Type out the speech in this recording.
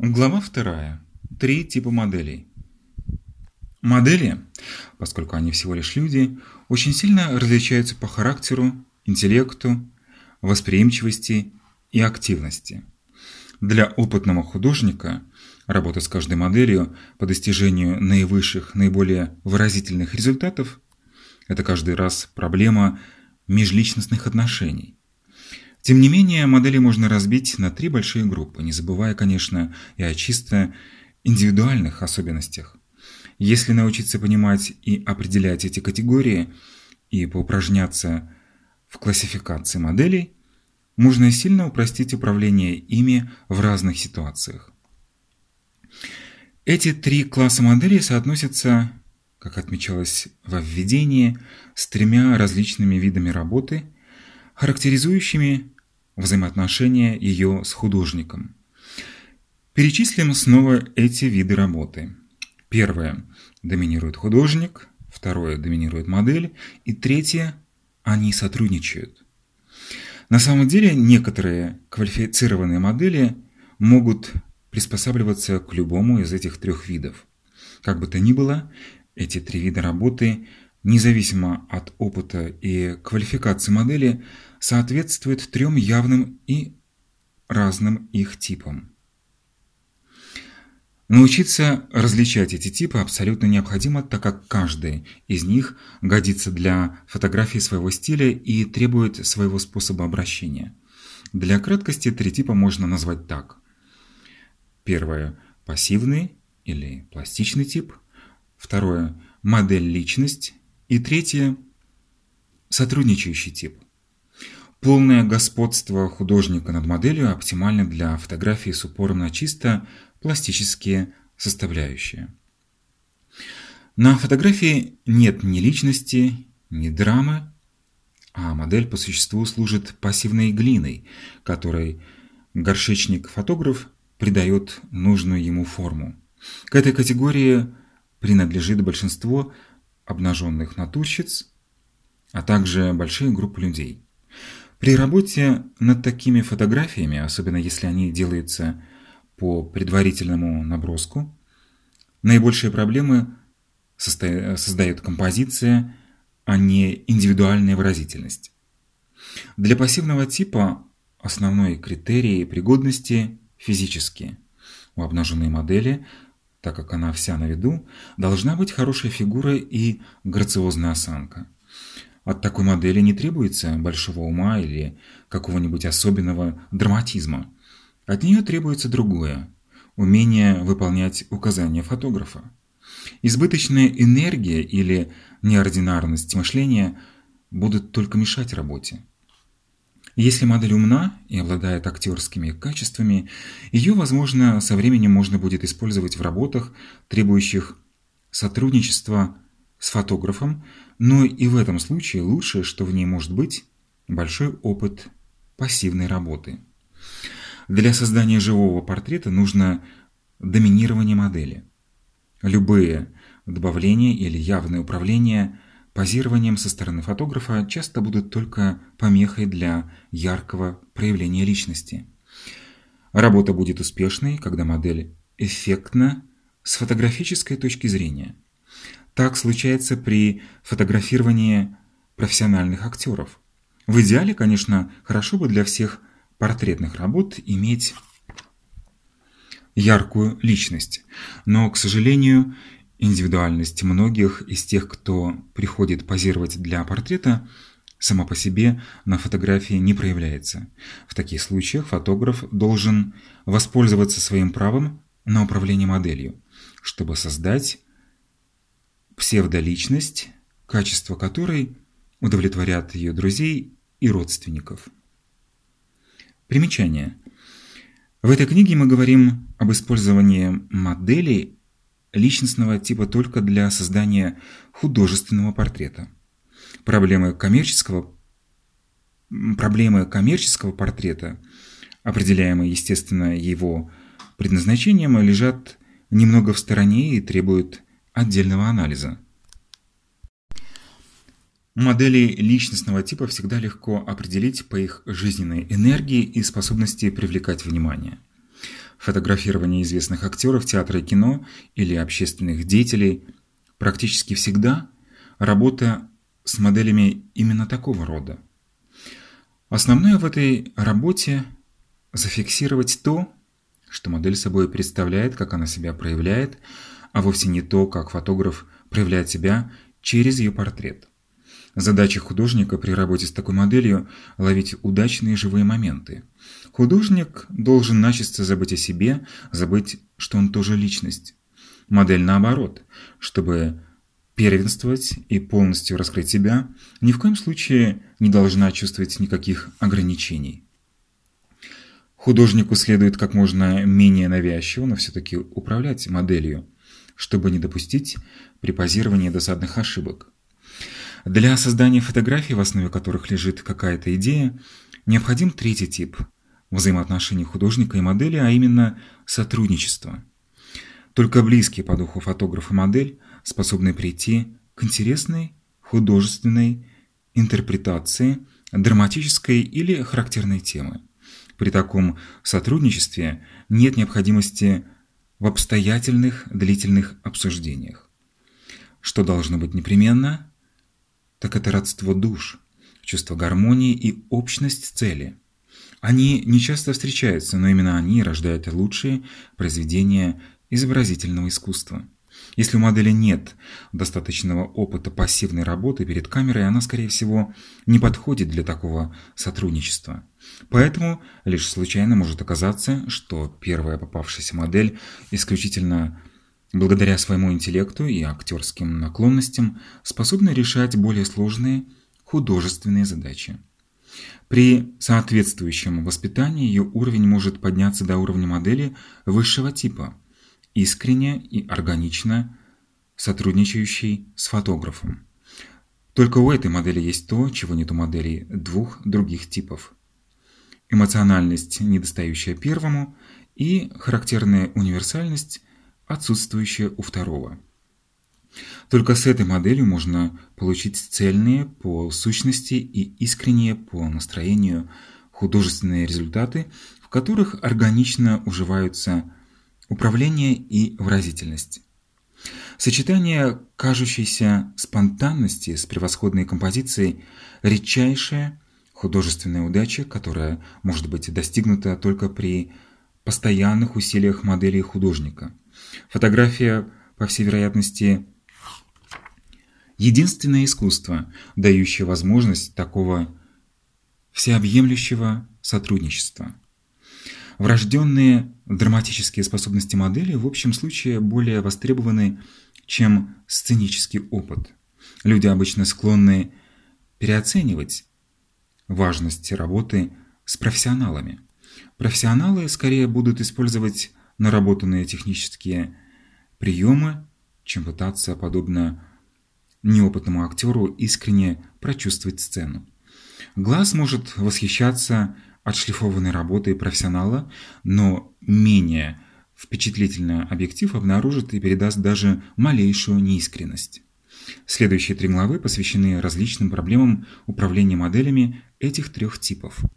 Глава вторая. Три типа моделей. Модели, поскольку они всего лишь люди, очень сильно различаются по характеру, интеллекту, восприимчивости и активности. Для опытного художника работа с каждой моделью по достижению наивысших, наиболее выразительных результатов – это каждый раз проблема межличностных отношений. Тем не менее, модели можно разбить на три большие группы, не забывая, конечно, и о чисто индивидуальных особенностях. Если научиться понимать и определять эти категории и поупражняться в классификации моделей, можно сильно упростить управление ими в разных ситуациях. Эти три класса моделей соотносятся, как отмечалось во введении, с тремя различными видами работы, характеризующими взаимоотношения ее с художником. Перечислим снова эти виды работы. Первое – доминирует художник, второе – доминирует модель, и третье – они сотрудничают. На самом деле некоторые квалифицированные модели могут приспосабливаться к любому из этих трех видов. Как бы то ни было, эти три вида работы, независимо от опыта и квалификации модели, соответствует трем явным и разным их типам. Научиться различать эти типы абсолютно необходимо, так как каждый из них годится для фотографии своего стиля и требует своего способа обращения. Для краткости три типа можно назвать так. Первое – пассивный или пластичный тип. Второе – модель-личность. И третье – сотрудничающий тип. Полное господство художника над моделью оптимально для фотографии с упором на чисто пластические составляющие. На фотографии нет ни личности, ни драмы, а модель по существу служит пассивной глиной, которой горшечник-фотограф придает нужную ему форму. К этой категории принадлежит большинство обнаженных натурщиц, а также большие группы людей. При работе над такими фотографиями, особенно если они делаются по предварительному наброску, наибольшие проблемы создает композиция, а не индивидуальная выразительность. Для пассивного типа основной критерий пригодности – физические. У обнаженной модели, так как она вся на виду, должна быть хорошая фигура и грациозная осанка. От такой модели не требуется большого ума или какого-нибудь особенного драматизма. От нее требуется другое – умение выполнять указания фотографа. Избыточная энергия или неординарность мышления будут только мешать работе. Если модель умна и обладает актерскими качествами, ее, возможно, со временем можно будет использовать в работах, требующих сотрудничества с фотографом, но и в этом случае лучшее, что в ней может быть, большой опыт пассивной работы. Для создания живого портрета нужно доминирование модели. Любые добавления или явное управление позированием со стороны фотографа часто будут только помехой для яркого проявления личности. Работа будет успешной, когда модель эффектна с фотографической точки зрения – так случается при фотографировании профессиональных актеров. В идеале, конечно, хорошо бы для всех портретных работ иметь яркую личность, но, к сожалению, индивидуальность многих из тех, кто приходит позировать для портрета, сама по себе на фотографии не проявляется. В таких случаях фотограф должен воспользоваться своим правом на управление моделью, чтобы создать псевдоличность, качества которой удовлетворят ее друзей и родственников. Примечание. В этой книге мы говорим об использовании моделей личностного типа только для создания художественного портрета. Проблемы коммерческого, проблемы коммерческого портрета, определяемые, естественно, его предназначением, лежат немного в стороне и требуют отдельного анализа. Модели личностного типа всегда легко определить по их жизненной энергии и способности привлекать внимание. Фотографирование известных актеров театра и кино или общественных деятелей практически всегда работа с моделями именно такого рода. Основное в этой работе – зафиксировать то, что модель собой представляет, как она себя проявляет, а вовсе не то, как фотограф проявляет себя через ее портрет. Задача художника при работе с такой моделью – ловить удачные живые моменты. Художник должен начисто забыть о себе, забыть, что он тоже личность. Модель наоборот, чтобы первенствовать и полностью раскрыть себя, ни в коем случае не должна чувствовать никаких ограничений. Художнику следует как можно менее навязчиво, но все-таки управлять моделью, чтобы не допустить при позировании досадных ошибок. Для создания фотографий, в основе которых лежит какая-то идея, необходим третий тип взаимоотношений художника и модели, а именно сотрудничество. Только близкий по духу фотограф и модель способны прийти к интересной художественной интерпретации драматической или характерной темы. При таком сотрудничестве нет необходимости в обстоятельных длительных обсуждениях. Что должно быть непременно? Так это родство душ, чувство гармонии и общность цели. Они не часто встречаются, но именно они рождают лучшие произведения изобразительного искусства. Если у модели нет достаточного опыта пассивной работы перед камерой, она, скорее всего, не подходит для такого сотрудничества. Поэтому лишь случайно может оказаться, что первая попавшаяся модель исключительно благодаря своему интеллекту и актерским наклонностям способна решать более сложные художественные задачи. При соответствующем воспитании ее уровень может подняться до уровня модели высшего типа, искренне и органично сотрудничающей с фотографом. Только у этой модели есть то, чего нет у моделей двух других типов. Эмоциональность, недостающая первому, и характерная универсальность – отсутствующее у второго. Только с этой моделью можно получить цельные по сущности и искренние по настроению художественные результаты, в которых органично уживаются управление и выразительность. Сочетание кажущейся спонтанности с превосходной композицией – редчайшая художественная удача, которая может быть достигнута только при постоянных усилиях модели художника – Фотография, по всей вероятности, единственное искусство, дающее возможность такого всеобъемлющего сотрудничества. Врожденные драматические способности модели в общем случае более востребованы, чем сценический опыт. Люди обычно склонны переоценивать важность работы с профессионалами. Профессионалы скорее будут использовать наработанные технические приемы, чем пытаться, подобно неопытному актеру, искренне прочувствовать сцену. Глаз может восхищаться отшлифованной работой профессионала, но менее впечатлительный объектив обнаружит и передаст даже малейшую неискренность. Следующие три главы посвящены различным проблемам управления моделями этих трех типов –